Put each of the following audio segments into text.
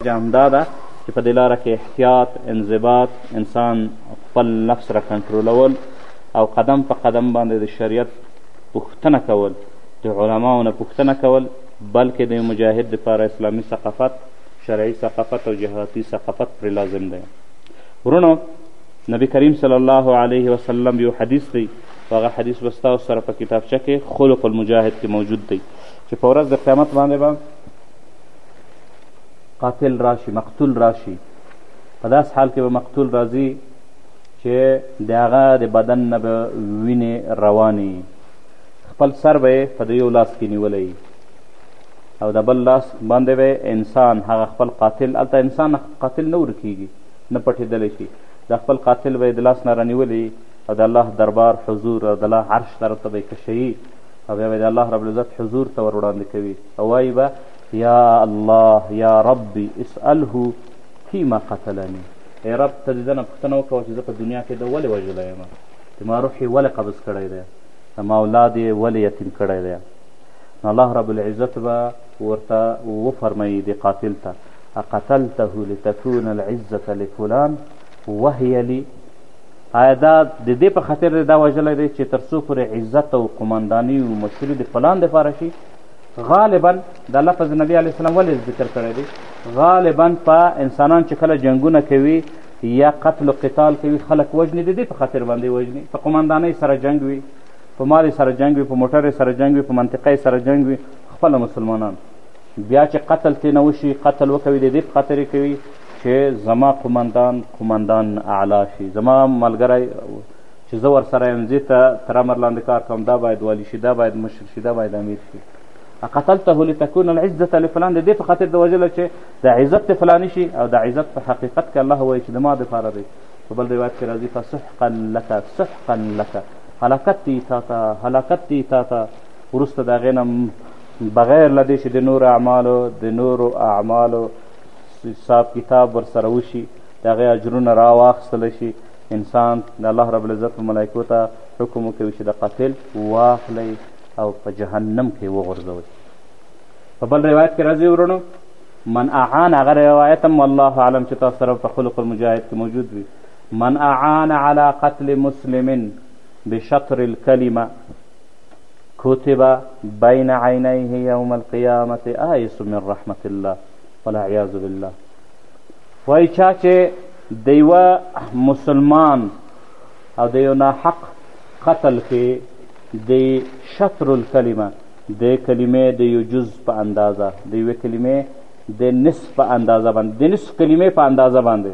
وجه همدا ده چې په دې لاره کې احتیاط انضباط انسان خپل نفس را کنټرولول او قدم په قدم باندې د شریعت پوښتنه کول د علماو نه پوښتنه کول بلکې د مجاهد دپاره اسلامي ثقافت شرعي ثقافت او جهادي ثقافت پرې لازم دی ورونو نبی کریم صلی الله علیه وسلم یو حدیث دی هغه حدیث به ستاسو سره په کتابچه کې خلق المجاهد کې موجود دی چې په ورځ د قیامت باندې به قاتل راشي مقتول راشي په داس حال کې به مقتول راځي چې د هغه د بدن نه به وینې روانې خپل سر به په د یو لاس کې نیولی او د بل لاس باندې به انسان هغه خپل قاتل هلته انسان قاتل نه ورکیږي نه پټېدلی شي د خپل قاتل به یې د لاس نه رانیولی او د الله دربار حضور او د الله عرش طرف ته به یې کشوي او بیا به د الله رب العزت حضور ته ور وړاندې کوي او وایي به یا الله یا ربی اسأله فیما قتلنی ای رب ته دې دنه پوښتنه وکوه چې زه په دنیا کې د ولې وژلی یم چې ما روح یې ولې قبض کړی دی زما اولاد یې ولې یتیم کړی دی نو الله رب العزت به ورته وفرمایي دې قاتل ته اقتلته لتكون العزة لفلان وهي لي آیا دا د دې په خاطر دا وژلی دی چې تر څو پورې عزت او قمانداني او مشري د فلان دپاره شي غالبا دا لفظ نبی علیه السلام ولې ذکر کړی دی غالبا په انسانان چې کله جنګونه کوي یا قتل و قتال کوي خلک وژني د دې په خاطر باندې وژني په قماندانۍ سره جنګ وي په مال سره جنګ وي په موټر سره جنګ وي په منطقه سره جنګ وي خپله مسلمانان بیا چې قتل ترې نه وشي قتل وکوي د دې په خاطر کوي چې زما قماندان قماندان اعلا شي زما ملګری چې زه ورسره یم ځې ته تر امر لاندې کار کوم دا باید والي شي دا باید مشر شي دا باید امیر شي قتلته لتكون العزة لفلان د دې په خاطر د وژلو چې د عزت د فلاني شي او د عزت په حقیقت کې الله وایي چې د ما دپاره دی په بل روایت کې راځي فسحقا لك سحقا لك هلاکت دی تا ته هلاکت دی تا ته وروسته د هغې نه بغیر له دې چې د نورو اعمالو د نورو اعمالو حساب کتاب ورسره وشي د هغې اجرونه راواخیستلی شي انسان د الله رب العزت په ملایکو ته حکم وکوي چې د قاتل واخلئ او په جهنم کې وغورځوئ په بل روایت کې راځي ورونو من اعان هغه روایت هم والله اعلم چې تاسو سره په خلق المجاهد کې موجود وي من اعان على قتل مسلم بشطر الكلمه كتب بين عينيه يوم القيامة آيس من رحمة الله والعياذ بالله وایي چا چې د یوه مسلمان او د یو ناحق قتل کې د شطر الکلمه د کلمې د یو جز په اندازه د یوې کلمې د نصف په اندازه باندې د نصف کلمې په اندازه باندې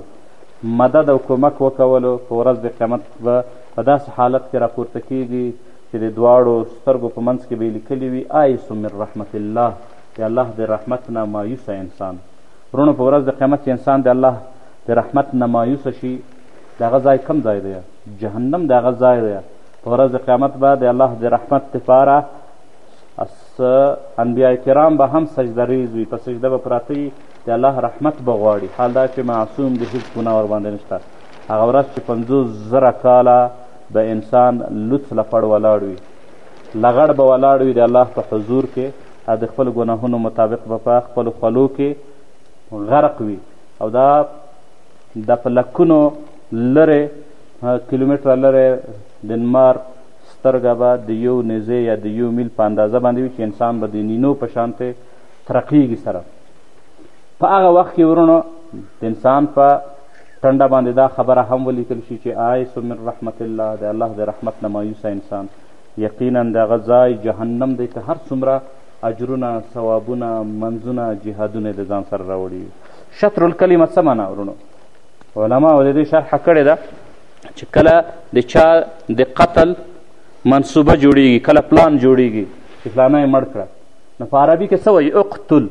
مدد او کمک وکولو په ورځ د قیامت به په داسې حالت کې راپورته کیږي چې د دواړو سترګو په منځ کې به یې لیکلي وي آیس من رحمت الله د الله د رحمت نه مایوسه انسان ورونو په ورځ د قیامت چې انسان د الله د رحمت نه مایوسه شي د هغه ځای کم ځای دی جهنم د هغه ځای دی په ورځ د قیامت به د الله د رحمت دپاره انبیا کرام به هم سجده ریز وي په سجده به پراته وي د الله رحمت به غواړي حال دا چې معصوم د هیڅ ګناه ورباندې نشته هغه ورځ چې پنځوس زره کاله به انسان لوڅ لپړ ولاړ وي لغړ به ولاړ وي د الله په حضور کې او د خپل ګناهونو مطابق به په خپلو خولو کې غرق وي او دا د په لکونو لرې کیلومتره لرې د نمار سترګه به د یو نزې یا د یو میل په اندازه باندې وي چې انسان به د نینو په شانتې ترقیږي سره په هغه وخت کې ورونو د انسان په ټنډه باندې دا خبره هم ولیکل شي چې آیس من رحمت الله د الله د رحمت نه مایوسه انسان یقینا د هغه ځای جهنم دی که هر څومره اجرونه ثوابونه منځونه جهادونه د ځان سره راوړي شطر الکلمه څه معنا ورونو علماو د دې شرحه کړې ده چې کله د چا د قتل منصوبه جوړیږي کله پلان جوړیږي چې فلانه یې مړ کړه نو په عربي کې څه وایي اقتل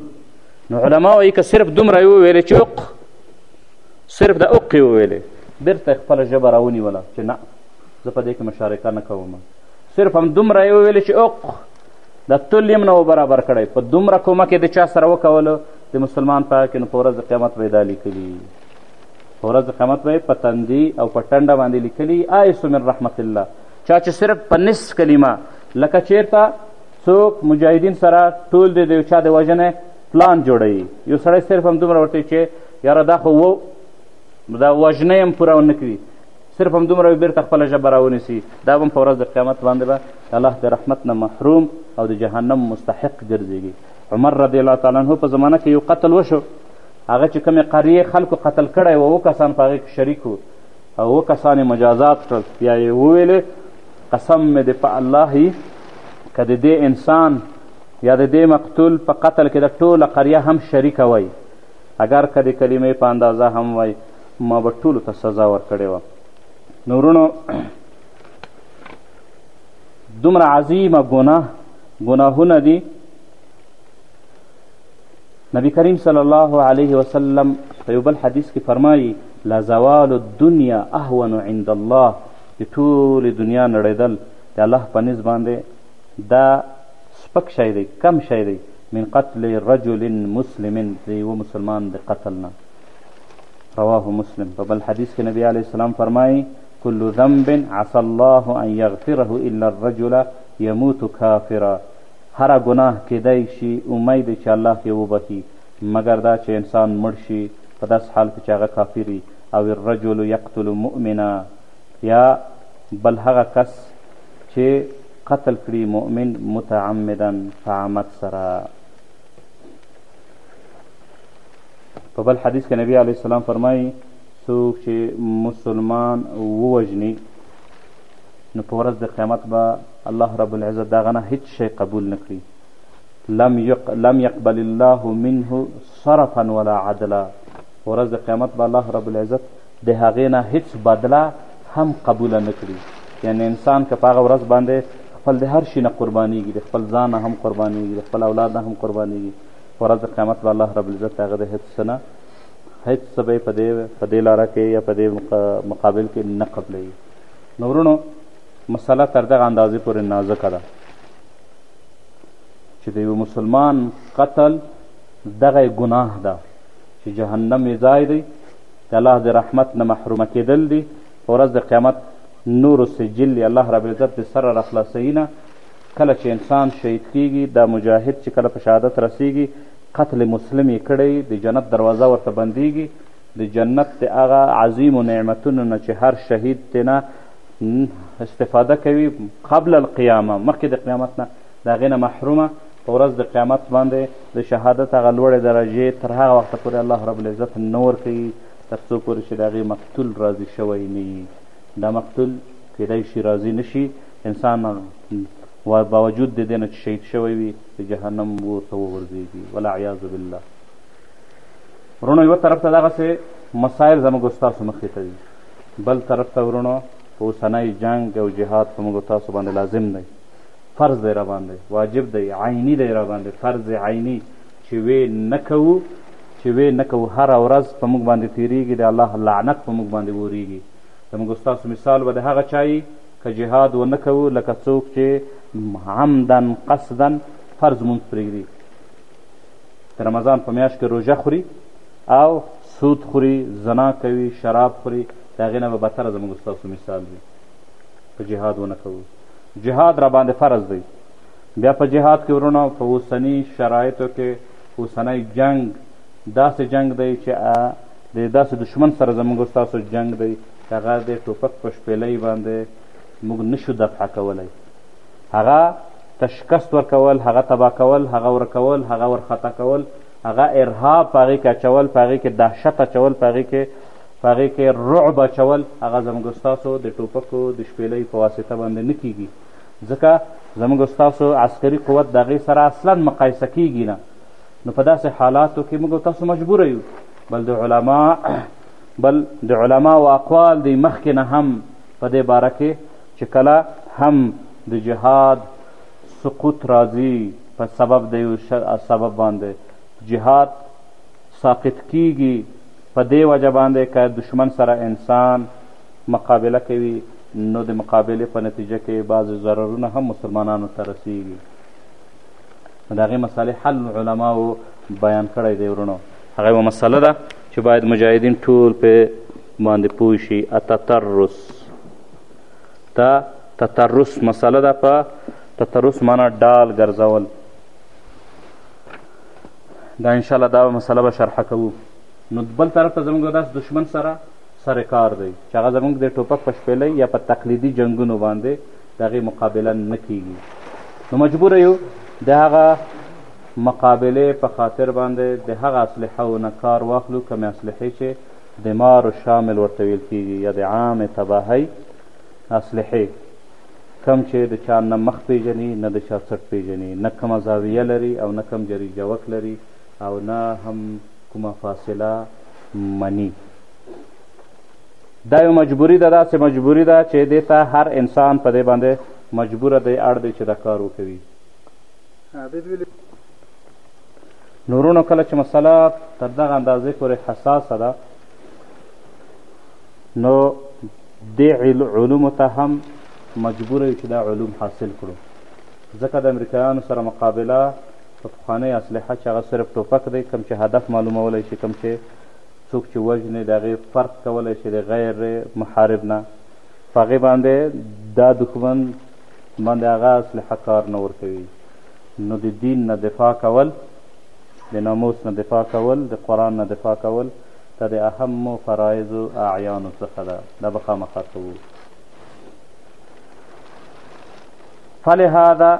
نو علما وایي که صرف دومره یې وویلې چې اق صرف د اوقې وویلې بیرته یې خپله ژبه راونیوله چې نه زه په دې کې مشارکه نه کوم صرف هم دومره یې وویلې چې اوق د تل یم نه وبرابر کړی په دومره کومک یې د چا سره وکولو د مسلمان په حق کې نو په ورځ د قیامت به یې دا لیکلي په ورځ د قیامت به یې په تندي او په ټنډه باندې لیکلي آیس من رحمت الله چا چې صرف په نصف کلمه لکه چیرته څوک مجاهدین سره ټول دی د یو چا د وژنې پلان جوړوي یو سړی صرف همدومره ورته وي چې یاره دا خو و دا وژنه هم پوره ونه کړي صرف همدومره وي بېرته خپله ژبه راونیسي دا به هم په ورځ د قیامت باندې به الله د رحمت نه محروم او د جهنم مستحق ګرځېږي عمر رضی الله تعالی عنه په زمانه کې یو قتل وشو هغه چې کومې قریې خلکو قتل کړی و اوه کسان په هغې کې شریک وو او اوه کسان یې مجازات کړل بیا یې وویلې قسم مې دې په الله یي که د دې انسان یا د دې مقتول په قتل کې د ټوله قریه هم شریکه وای اګر که د کلمې په اندازه هم وای ما به ټولو ته سزا ورکړې وه نو وروڼو دومره عظیمه ګناه ګناهونه دي نبی کریم صلی الله علیه وسلم په یو بل حدیث کې فرمایي لزوال الدنیا اهون عند الله د ټولې دنیا نړېدل د الله په نزد باندې دا سپک شی دی کم شی دی من قتل رجل مسلم د یوه مسلمان د قتل نه رواه مسلم په بل حدیث کې نبی علیه السلام فرمایي كل ذنب عسى الله ان يغفره الا الرجل يموت كافرا هر ګناه کېدای شي امید دی چې الله یې وبخي مګر دا چې انسان مړ شي په داسې حال کې چې هغه کافري او الرجل یقتل مؤمنا یا بل هغه کس چه قتل کړي مؤمن متعمدا په عمد سره په بل حدیث کې نبی علیه السلام فرمایي څوک چې مسلمان ووژني نو په ورځ د قیامت به الله رب العزت د هغه نه هیڅ شی قبول نه کړي لم, يق... لم يقبل الله منه صرفا ولا عدلا په ورځ د قیامت به الله رب العزت د هغې نه هیڅ بدله هم قبوله نه کړي یعنې انسان که په هغه ورځ باندې خپل د هر شي نه قربانیږي د خپل ځان نه هم قربانیږي د خپل اولاد نه هم قربانیږي په ورځ د قیامت به الله رب العزت هغه د هیڅ څه نه هیڅ څه به په دې په دې لاره کې یا په دې مقابل کې نه قبلوي نو ورونو مسله تر دغه اندازې پورې نازکه ده چې د یو مسلمان قتل دغه ګناه ده چې جهنم یې ځای دی د الله د رحمت نه محرومه کېدل دي په ورځ د قیامت نورو سجل یې الله رب العزت د سره راخلاصوي نه کله چې انسان شهید کیږي دا مجاهد چې کله په شهادت رسیږي قتل مسلم یې کړی د جنت دروازه ورته بندیږي د جنت د هغه عظیمو نعمتونو نه چې هر شهید تېنه استفاده کوي قبل القیامه مخکې د قیامت نه د هغې نه محرومه په ورځ د قیامت باندې د شهادت هغه لوړې درجې تر هغه وخته پورې الله رب العزت نه ورکوي تر څو پورې چې د هغې مقتول راضي شوی نه وي دا مقتول کیدای شي راضي نه شي انسان باوجود د دې نه چې شهید شوی وي د جهنم اور ته وغورځېږي والعیاذ بالله وروڼو یوه طرف ته دغسې مسایل زموږ ستاسو مخې ته دي بل طرف ته وروڼو په اوسنی جنګ او جهاد په موږ تاسو باندې لازم دی فرض دی راباندې واجب دی عینی دی راباندې فرض عینی چې وې نه کوو چې وې نه کوو هره ورځ په موږ باندې تیریږي د الله لعنت په موږ باندې وریږي زموږ ستاسو مثال به د هغه چا یي که جهاد ونه کوو لکه څوک چې عمدا قصدا فرض مونځ پرېږدي د رمضان په میاشت کې روژه خوري او سود خوري زنا کوي شراب خوري د هغې نه به بدتره زموږ ستاسو مثال وي که جهاد ونه کوو جهاد راباندې فرض دی بیا په جهاد کې ورونو په اوسني شرایطو کې اوسنی جنگ داسې جنگ دی چې د داسې دشمن سره زموږ ستاسو جنگ دی چې هغه د ټوپک په شپېلۍ باندې موږ نشو دفع کولی هغه ته شکست ورکول هغه تباه کول هغه ورکول هغه ورخطا کول هغه ارهاب په هغې کې اچول په هغې کې دهشت اچول په هغې کې په هغې کې رعب اچول هغه زموږ ستاسو د ټوپکو د شپېلۍ په واسطه باندې نه کېږي ځکه زموږ ستاسو عسکري قوت د هغې سره اصلا مقایسه کېږي نه نو په داسې حالاتو کې موږ تاسو مجبوره یو بل د علما بل د علما و اقوال دی مخکې نه هم په دې باره کې چې کله هم د جهاد سقوط راځي په سبب د یو سبب باندې جهاد ساقط کیږي په دې وجه باندې که دشمن سره انسان مقابله کوي نو د مقابلې په نتیجه کې بعضې ضررونه هم مسلمانانو ته رسیږي نو د هغې مسئلې حل علماو بیان کړی دی ورونو هغه یوه مسله ده چې باید مجاهدین ټول په باندې پوه شي التطرس دا تطرس مسله ده په تطرس معنا ډال ګرځول دا انشاءالله دا مسله به شرحه کوو نو بل طرف ته زموږ داس دشمن سره سر کار دی چې هغه زموږ د ټوپک په شپېلۍ یا په تقلیدي جنګونو باندې د هغې مقابله نه کیږي نو مجبور یو د هغه مقابله په خاطر باندې د هغه اسلحه نه کار واخلو کومې اسلحې چې د مارو شامل ورته ویل کیږي یا د عام تباهۍ اسلحې کم چې د چا نه مخ پیژني نه د چا څټ پیژني نه کومه زاویه لري او نه کوم جری جوک لري او نه هم کومه فاصله مني دا یو مجبوري ده داسې مجبوري ده چې دې ته هر انسان په دې باندې مجبوره دی اړ دی چې دا کار وکوي نورونو کله چې مسله تر دغه اندازې پورې حساسه ده نو دې علومو ته هم مجبور یو چې دا علوم حاصل کړو ځکه د امریکایانو سره مقابله په پخوانۍ اسلحه چې هغه صرف ټوپک دی کوم چې هدف معلومولی شي کوم چې څوک چې وژنې د هغې فرق کولی شي د غیر محارب نه په هغې باندې دا دښمن باندې هغه اسلحه کار نه ورکوي نو د دین نه دفاع کول د ناموس نه دفاع کول د قرآن نه دفاع کول دا د اهمو فرایضو اعیانو څخه ده دا به خامخا کوو فلهذا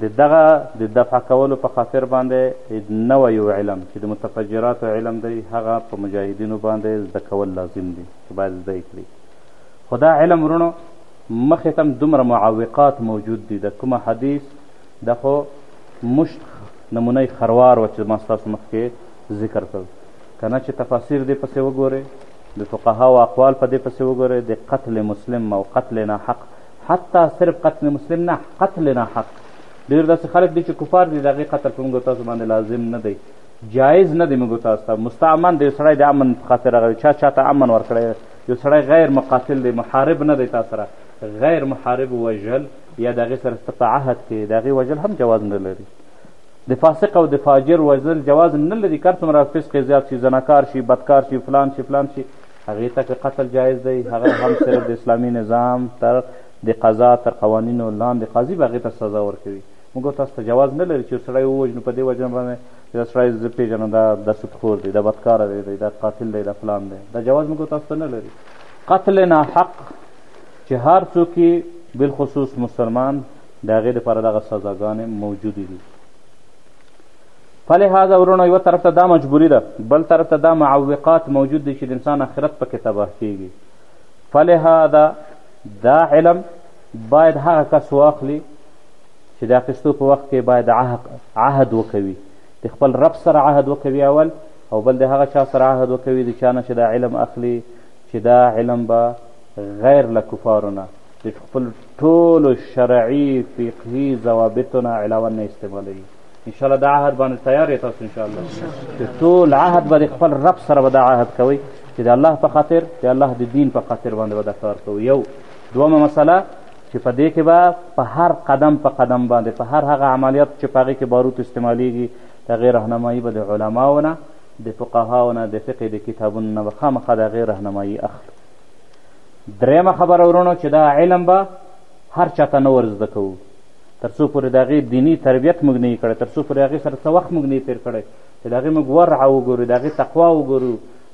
د دغه د دفع کولو په خاطر باندې نوی یو علم چې د متفجراتو علم دی هغه په مجاهدینو باندې زده کول لازم دي چې باید زده یې کړي خو دا علم وروڼو مخې ته هم دومره معوقات موجود دي د کومه حدیث د خو مشت نمونه خروار و چې ما ستاسو مخکې ذکر کړ که نه چې تفاسیر دې پسې وګورئ د فقهاو اقوال په دې پسې وګورئ د قتل مسلم او قتل ناحق حتی صرف قتل مسلم نه قتل نه حق ډېر داسې خلک دي چې کفار دي د هغې قتل په موږ تاسو باندې لازم نه دی جایز نه دی موږ تاسو ته مستعمن دی یو سړی د امن په خاطر راغلی چا چا ته امن ورکړی یو سړی غیر مقاتل دی محارب نه دی تا سره غیر محارب وژل یا د هغې سره ته په عهد کې د هغې وژل هم جواز نه لري د فاسق او د فاجر وژل جواز نه لري که هر څومره فسق یې زیات شي زناکار شي بدکار شي فلان شي فلان شي هغې ته که قتل جایز دی هغه هم صرف د اسلامي نظام تر د قضا تر قوانینو لاندې قاضي به هغې ته سزا ورکوي موږ تاسو ته جواز نه لري چې یو سړی ووژنو په دې وجه باندې چې دا سړی زه پېژنم دا دا سودخور دی دا بدکاره دی دا قاتل دی دا فلان دی دا جواز موږ تاسو ته نه لري قتل ناحق چې هر څوک بالخصوص مسلمان د هغې دپاره دغه سزاګانې موجودې دي فلهذا ورونو یوه طرف ته دا مجبوري ده بل طرف ته دا معوقات موجود دي چې د انسان آخرت پکې تباه کیږي فلهذا دا علم باید هغه کس واخلي چې د اخیستو په وخت کې باید عهد وکوي د خپل رب سره عهد وکوي اول او بل د هغه چا سره عهد وکوي د چا نه چې دا علم اخلي چې دا علم به غیر له کفارو نه د خپل ټولو شرعي فقهي ضوابطو نه علاوه نه استعمالوي ان شاء الله دا عهد باندې تیار یې تاسو ان شاء الله چې ټول عهد به د خپل رب سره به دا عهد کوئ چې د الله په خاطر د الله د دین په خاطر باندې به دا کار کوو یو دومه مسله چې په دې کې به په هر قدم په قدم باندې په هر هغه عملیات چې په هغې کې باروت استعمالیږي د هغې رهنمایي به د علماو نه د فقهاو نه د فقې د کتابونو نه به خامخا د هغې رهنمایي اخلو درېیمه خبره ورونو چې دا علم به هر چاته نه ور زده کوو تر څو پورې د هغې دیني تربیت موږ نه کړی تر څو پورې هغې سره څه وخت موږ نه تېر کړی چې د هغې موږ ورع وګورو د هغې تقوا وګورو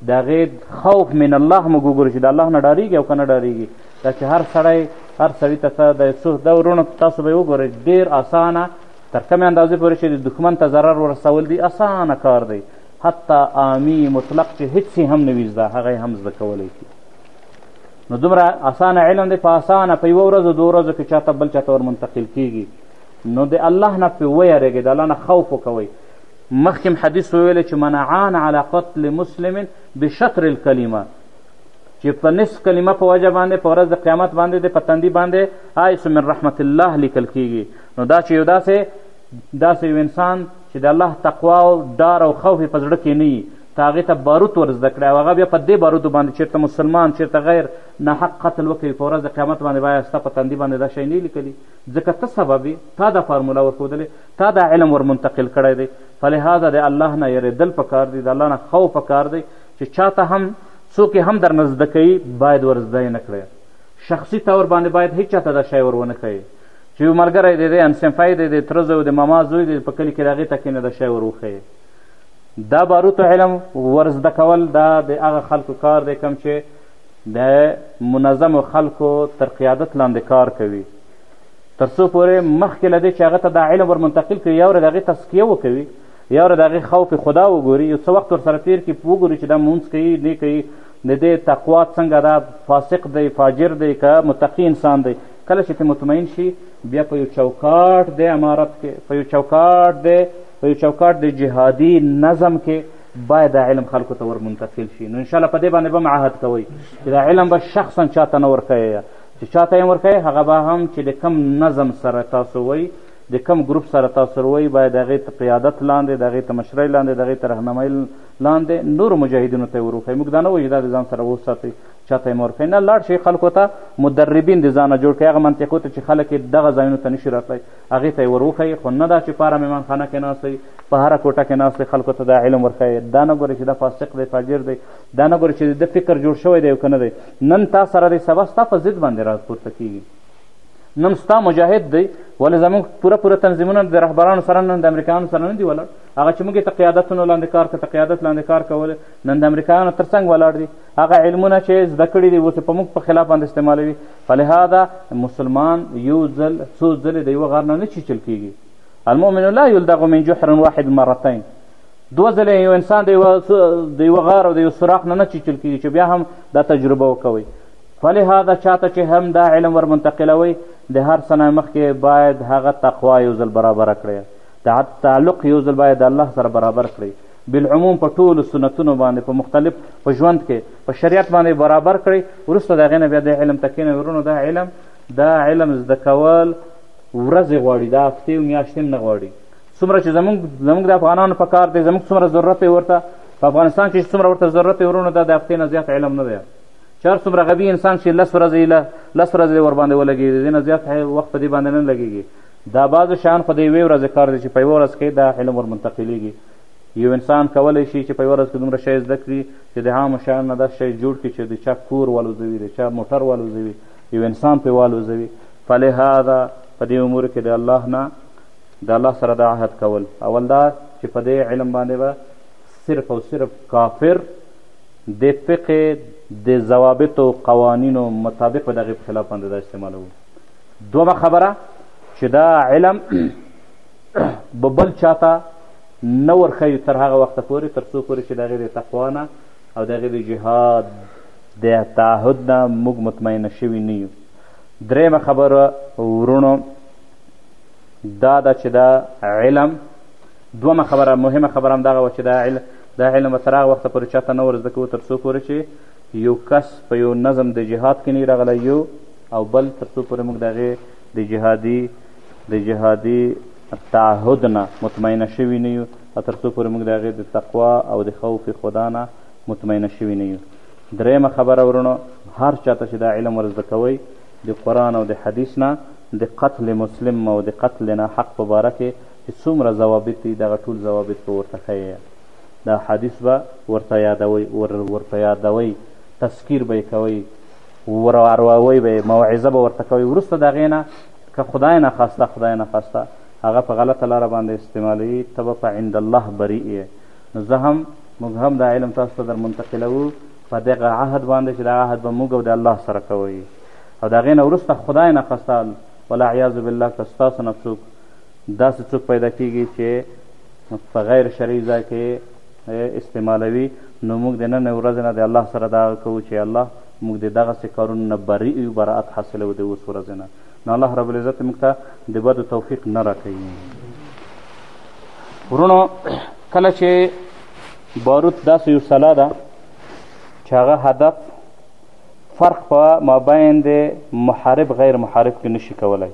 د هغې خوف من الله موږ وګورو چې د الله نه ډارېږي او که نه ډارېږي دا چې هر سړی هر سړي ته ته د څو دا وروڼو تاسو به یې وګورئ ډېر اسانه تر کومې اندازې پورې چې د دښمن ته ضرر ورسول دی اسانه کار دی حتی آمی مطلق چې هیڅ هم نه وي زده هغه هم زده کولی شي نو دومره اسانه علم دی په اسانه په یوه ورځو دوه ورځو کې چاته بل چاته ور منتقل کیږي نو د الله نه پرې ویرېږئ د الله نه خوف وکوئ مخکې حدیث ویلی چې منعان علی قتل مسلم بشطر الکلمه چې په نصف کلمه په وجه باندې په ورځ د قیامت باندې د په تندي باندې آیس من رحمت الله لیکل کیږي نو دا چې یو داسې داسې یو انسان چې د الله تقوا او ډار او خوف یې په زړه کې نه ته هغې ته باروت ور زده کړی او هغه بیا په دې باروتو باندې چېرته مسلمان چېرته غیر ناحق قتل وکوي په ورځ د قیامت باندې به ستا په تندي باندې دا شی نه لیکلي ځکه ته سبب یې تا دا فارموله ورښودلې تا دا علم ور منتقل کړی دی فلهذا د الله نه یېرېدل په کار دی د الله نه خوف په کار دی چې چا ته هم څوک یې هم درنه زده کوي باید ور زده یې نه کړی شخصي طور باندې باید هیڅ چا ته دا شی ور ونه ښیې چې یو ملګری دی دی انسنفی دی دی تره زوی دی ماما زوی دی په کلي کې د هغې ته کښېنه دا شی ور وښیې دا باروتو علم ورزده کول دا د هغه خلکو کار دی کوم چې د منظمو خلکو تر قیادت لاندې کار کوي تر څو پورې مخکې له دې چې هغه ته دا علم ور منتقل کړي یا ورې د هغې تزکیه وکوي یا ورې د هغې خوف خدا وګوري یو څه وخت ورسره تېر کړي وګوري چې دا مونځ کوي نه کوي د دې تقوا څنګه ده فاسق دی فاجر دی که متقي انسان دی کله چې ته مطمئن شي بیا په یو چوکاټ د امارت کې په یو چوکاټ د په یو چوکاټ د جهادي نظم کې باید دا علم خلکو ته ور منتقل شي نو انشاءالله په دې باندې به هم عهد کوئ چې دا علم به شخصا چا ته نه ورکوي چې چا ته یې ورکوي هغه به هم چې د کم نظم سره تاسو وایي د کم ګروپ سره تاسو وایي باید د هغې ته قیادت لاندې د هغې ته مشرۍ لاندې د هغې ته رهنمۍ لاندې نورو مجاهدینو ته یې وروښایي موږ دا نه وایو چې دا د ځان سره وساتئ چاته یې مه ورکوئ نه لاړ شئ خلکو ته مدربین د ځانه جوړ کړئ هغه منطقو ته چې خلک یې دغه ځایونو ته نشي راتلی هغې ته یې ور وښیئ خو نه دا چې په هره مهمانخانه کې ناست دی په هره کوټه کې ناست دی خلکو ته دا علم ورښیئ دا نه ګورئ چې دا فاسق دی فاجر دی دا نه ګورئ چې د ده فکر جوړ شوی دی او که نه دی نن تا سره دی سبا ستا په ضد باندې راپورته کیږي نن ستا مجاهد دی ولې زموږ پوره پوره تنظیمونه د رهبرانو سره نن د امریکایانو سره نه دي ولاړ هغه چې موږ یې ته قیادتونو لاندې کار که ته قیادت لاندې کار کولی نن د امریکایانو تر څنګ ولاړ دي هغه علمونه چې زده کړي دي اوس په موږ په خلاف باندې استعمالوي فلهذا مسلمان یو ځل څو ځلې د یوه غر نه نه چیچل کیږي المؤمن لا یلدغ من جحر واحد مرتین دوه ځلې یو انسان د یوه د یوه غار او د یو سوراخ نه نه چیچل کیږي چې بیا هم دا تجربه وکوي فلهذا چاته چې هم دا علم ور منتقلوي د هر څه نه مخکې باید هغه تقوا یو ځل برابره کړئ تعلق یو ځل باید د الله سره برابر کړئ بالعموم په ټولو سنتونو باندې په مختلف په ژوند کې په شریعت باندې برابر کړئ وروسته د هغې نه بیا دې علم ته کښېنئ ورونو دا علم دا علم زده کول ورځې غواړي دا هفتې او میاشتې هم نه غواړي څومره چې زمونږ زمونږ د افغانانو په کار دی زمونږ څومره ضرورت دی ورته په افغانستان کې چې څومره ورته ضرورت دی ورونو دا د هفتې نه زیات علم نه دی چې هر څومره غبي انسان چې لس ورځې له لس ورځې ورباندې ولګېږي د دې نه زیات وخت په دې باندې نه لګېږي دا بعضو شیان خو د یوې ورځې کار دی چې په یوه ورځ کې دا علم ورمنتقلېږي یو انسان کولی شي چې په یوه ورځ کې دومره شی زده کړي چې د عامو شیانو نه داسې شی جوړ کړي چې د چا کور والوځوي د چا موټر والوځوي یو انسان پرې والوځوي فلهذا په دې امور کې د الله نه د الله سره د عهد کول اول دا چې په دې علم باندې به صرف او صرف کافر د فقه د ضوابطو قوانینو مطابق به د هغې په خلاف باندې دا استعمالوو دومه خبره چې دا علم به بل چا ته نه ورښیو تر هغه وخته پورې تر څو پورې چې د هغې د تقوا نه او د هغې د جهاد د تعهد نه موږ مطمئنه شوي نه یو درېیمه خبره ورونو دا ده چې دا علم دومه خبره مهمه خبره هم دغه وه چې دا علم دا علم به تر هغه وخته پورې چاته نه ور زده کوو تر څو پورې چې یو کس په یو نظم د جهاد کې نه راغلی یو او بل تر څو پورې موږ د هغې د جهادي د جهادي تعهد نه مطمئنه شوي نه یو او تر څو پورې موږ د هغې د تقوا او د خوف خدا نه مطمئنه شوي نه یو درېیمه خبره ورونو هر چاته چې دا علم ور زده کوئ د قرآن او د حدیث نه د قتل مسلم او د قتل ناحق په باره کې چې څومره ضوابط دي دغه ټول ضوابط به ورته ښیې دا حدیث به ورته یادوئ ور ورته یادوئ تذکیر به یې کوئ ورواروئ به یې موعظه به ورته کوئ وروسته د هغې نه که خدای نخواسته خدای نخواسته هغه په غلطه لاره باندې استعمالوي ته به په عند الله بريء یې نو زه هم موږ هم دا علم تاسو ته در منتقلوو په دغه عهد باندې چې دا عهد به موږ او د الله سره کوئ او د هغې نه وروسته خدای نخواسته والعیاذ بالله که ستاسو نه څوک داسې څوک پیدا کیږي چې په غیر شرعي ځای کې استعمالوي نو موږ د نن ورځې نه د الله سره دا کوو چې الله موږ د دغسې کارونو نه بريء يو برائت حاصلوو د اوس ورځې نه نو الله رب العزت موږ ته د بدو توفيق نه راکوي ورونو کله چې باروت داسې یو سلا ده چې هغه هدف فرق په مابین د محارب غیر محارب کې نشي کولی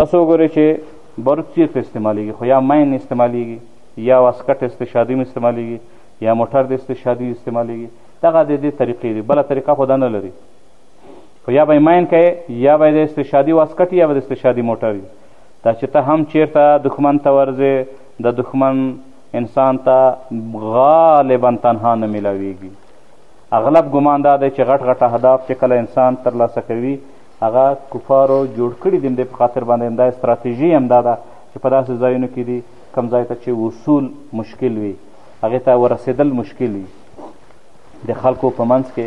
تاسو وګورئ چې باروت چیرته استعمالیږي خو یا مین استعمالیږي یا واسکټ استشادیم استعمالیږي یا موټر د استشادی استعمالیږي دغه د دې طریقې دی بله طریقه خو دا نه لري خو یا به یې ماین کوې یا به یې د استشهادي واسکټ یا به د استشهادي موټر وي دا چې ته هم چیرته دښمن ته ورځې د دښمن انسان ته غالبا تنها نه میلاویږي اغلب ګمان دا دی چې غټ غټ اهداف چې کله انسان ترلاسه کوي هغه کفارو جوړ کړي دي همدې په خاطر باندې همدا استراتیژي همدا ده چې په داسې ځایونو کې دي کوم ځای ته چې وصول مشکل وي هغې ته ورسېدل مشکل وي د خلکو په منځ کې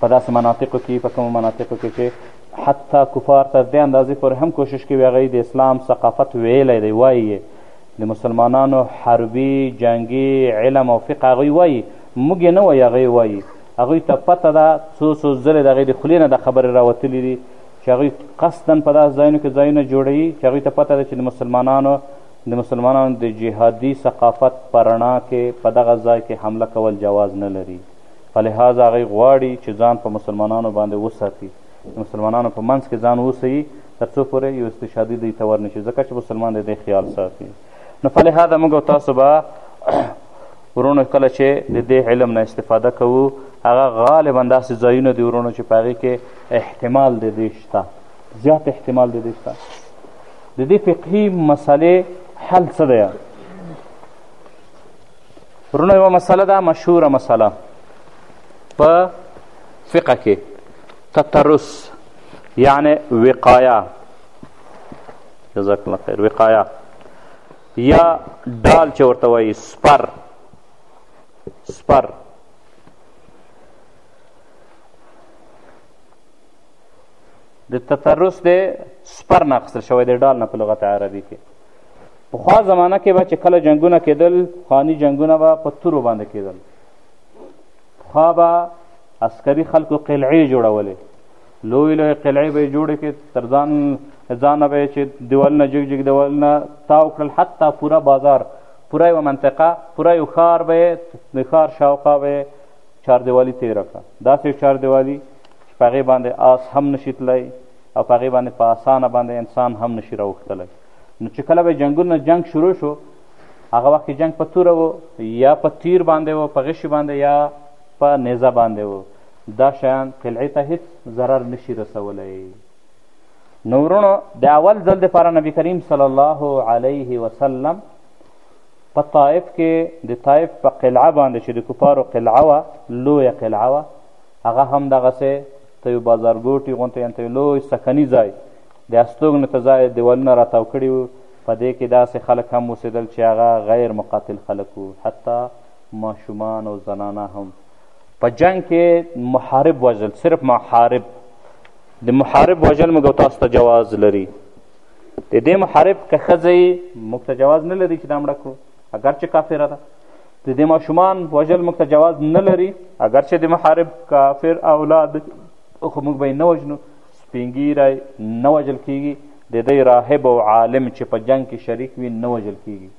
په داسې مناطقو کې په کومو مناطقو کې چې حتی کفار تر دې اندازې پورې هم کوشش کوي هغوی د اسلام ثقافت ویلی دی وایي یې د مسلمانانو حربي جنګي علم او فقه هغوی وایي موږ یې نه وایي هغوی وایي هغوی ته پته ده څو څو ځلې د هغوی د خولې نه دا خبرې راوتلې دي چې هغوی قصدا په داسې ځایونو کې ځایونه جوړوي چې هغوی ته پته ده چې د مسلمانانو د مسلمانانو د جهادي ثقافت په رڼا کې په دغه ځای کې حمله کول جواز نه لري، په لحاظ هغوی غواړي چې ځان په مسلمانانو باندې وساتي، د مسلمانانو په منځ کې ځان وسيي تر څو پورې يو استشهادي دوی ته ورنشي، ځکه چې مسلمان د دې خيال ساتي. نو په لحاظ موږ او تاسو به ورونو کله چې د دې علم نه استفاده کوو هغه غالبا داسې ځایونه دي ورونو چې په هغې کې احتمال د دې شته زیات احتمال د دې شته د دې فقهي مسلې حل څه دی ورونه یوه مسله ده مشهوره مسله په فقه کې تطرس یعنی وقایه جزاکم الله خیر وقایه یا ډال چې ورته وایي سپر سپر د تطرس دی سپر نه اخیستل شوی دی ډال نه په لغت عربي کې پخوا زمانه کې به چې کله جنګونه کېدل پخواني جنګونه به په تورو باندې کېدل پخوا به عسکري خلکو قلعې جوړولې لوی لوی قلعې به یې جوړې کړې تر ځان ځانه به یې چې دیوالونه جګ جګ دیوالونه تاو کړل حتی پوره بازار پوره یوه منطقه پوره یو ښار به یې د ښار شاوخوا به یې چاردیوالي تېره کړه، داسې چاردیوالي چې په هغې باندې آس هم نه شي تلای او په هغې باندې په اسانه باندې انسان هم نه شي راوښتلی. نو چې کله به یې جنګونه جنګ شروع شو، هغه وخت کې جنګ په توره و، یا په تیر باندې و، په غشي باندې یا په نیزه باندې و، دا شیان قلعې ته هیڅ ضرر نه شي رسولی. نو ورونو د اول ځل دپاره نبي کریم صلی الله علیه وسلم په طائف کې د طائف په قلعه باندې چې د کفارو قلعه وه لویه قلعه وه هغه هم دغسې ته یو بازارګوټي غونته یعنې ته یو لوی سکني ځای د استوګنې ته ځای دیوالونه راتاو کړي وو په دې کې داسې خلک هم اوسېدل چې هغه غیر مقاتل خلک وو حتی ماشومان او زنانه هم په جنگ کې محارب وژل صرف محارب د محارب وژل موږ تاسو ته جواز لري د دې محارب که ښځه یې موږ ته جواز نه لري چې دا مړه کړو اګرچې کافره ده د دې ماشومان وژل موږ ته جواز نه لري اګرچې د محارب کافر اولاد خو موږ به یې نه وژنو سپینګیری نه وژل کیږي د دی راهب او عالم چې په جنگ کې شریک وي نه وژل کیږي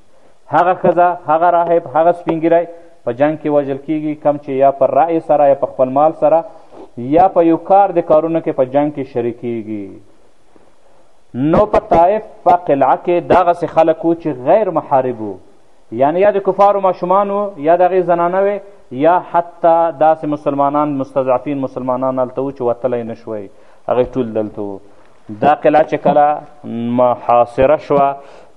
هغه ښځه هغه راهب هغه سپینګیری په جنگ کې وژل کیږي کم چې یا پر رأی سره یا په خپل مال سره یا په یو کار د کارونو کې په جنگ کې شریکیږي نو په طایف په قلعه کې دغسې خلک وو چې غیر محارب وو یعنی یا د کفارو ماشومان وو یا د هغې زنانه وې یا حتی داسې مسلمانان مستضعفین مسلمانان هلته وو چې وتلی نه شوی هغې ټول دلته وو دا قلعه چې کله محاصره شوه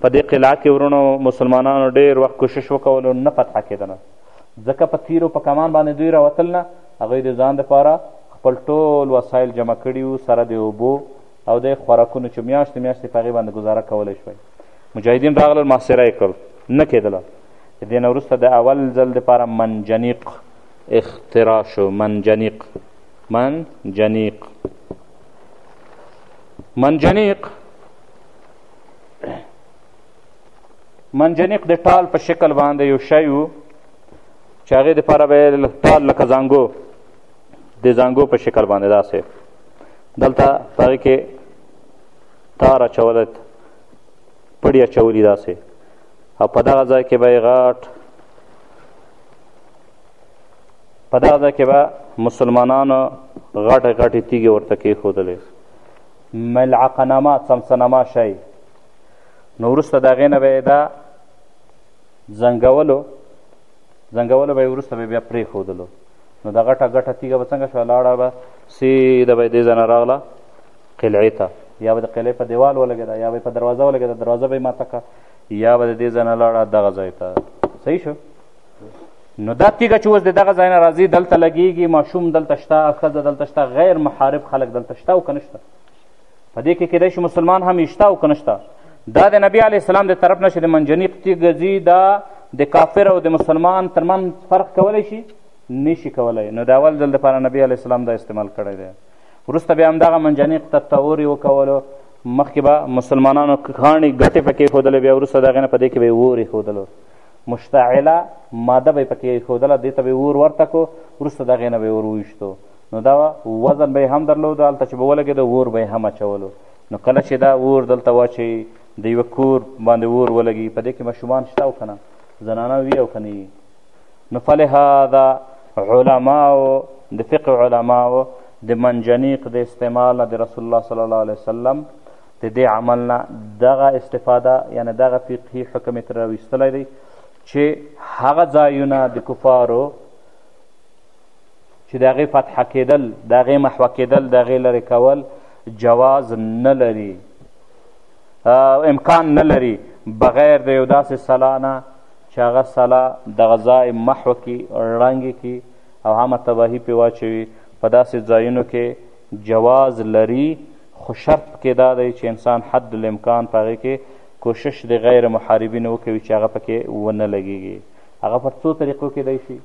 په دې قلعه کې ورونو مسلمانانو ډېر وخت کوشش وکولو نه فتحه کېدله ځکه په تیرو په کمان باندې دوی راوتل نه هغوی د ځان لپاره خپل ټول وسایل جمع کړي وو سره د اوبو او د خوراکونو چې میاشتې میاشتې په هغې باندې ګزاره کولی شوی مجاهدین راغلل محاصره یې کړل نه کېدله د دې نه وروسته د اول ځل دپاره منجنیق اختراع شو منجنیق منجنیق منجنیق منجنیق د ټال په شکل باندې یو شی و چې هغې دپاره به یې ټال لکه ځانګو د ځانګو په شکل باندې داسې دلته په هغې کې تار اچولی پړي اچولي داسې او په دغه ځای کې به یې غټ په دغه ځای کې به مسلمانانو غټې غټې تیږې ورته کېښودلې ملعقنما څمڅنما شی نو وروسته د هغې نه به یې دا زنګولو زنګولو به یې وروسته به بیا پرېښودلو نو د غټه غټه تیږه به څنګه شوه لاړه به سیده به یې دې ځای نه راغله قلعې ته یا به د قلعې په دیوال ولګېده یا به په دروازه ولګېده دروازه به یې ماته کړه یا به د دې ځای نه لاړه دغه ځای ته صحیح شو نو دا تیږه چې اوس د دغه ځای نه راځي دلته لګېږي ماشوم دلته شته ښځه دلته شته غیر محارب خلک دلته شته او که نه شته په دې کې کېدای شي مسلمان هم یشته او که نشته دا د نبی علیه السلام د طرف نه چې د منجنیق تیږه ځي دا د کافر او د مسلمان ترمنځ فرق کولی شي نشي کولی نو د اول ځل دپاره نبی علیه السلام دا استعمال کړی دی وروسته بیا همدغه منجنیق ته توري وکولو مخکې به مسلمانانو کاڼي ګټې پکې ښودلې بیا وروسته د هغې نه په دې کې به یې اور ښودلو مشتعله ماده به یې پکې ښودله دې ته به یې اور ورته کړو وروسته د هغې نه به یې اور وویشتو نو دا وزن به یې هم درلود هلته چې به ولګېده اور به یې هم اچولو نو کله چې دا اور دلته واچوي د یوه کور باندې اور ولګي په دې کې ماشومان شته او که نه زنانه وي او که نه وي نو فلهذا علماو د فقه علماو د منجنیق د استعمال نه د رسول الله صلی الله علیه وسلم د دې عمل نه دغه استفاده یعنی دغه فقهي حکم یې ترې راویستلی دی چې هغه ځایونه د کفارو چې د هغې فتحه کېدل د هغې محوه کېدل د هغې لرې کول جواز نه لري امکان نه لري بغیر د یو داسې سلا نه چې هغه سلا دغه ځای محوه کړي ړنګې کړي او همه تباهي پرې واچوي په داسې ځایونو کې جواز لري خو شرط کې دا دی چې انسان حد الامکان په هغې کې کوشش د غیر محاربینو وکوي چې هغه پکې ونه لګېږي هغه پر څو طریقو کېدای شي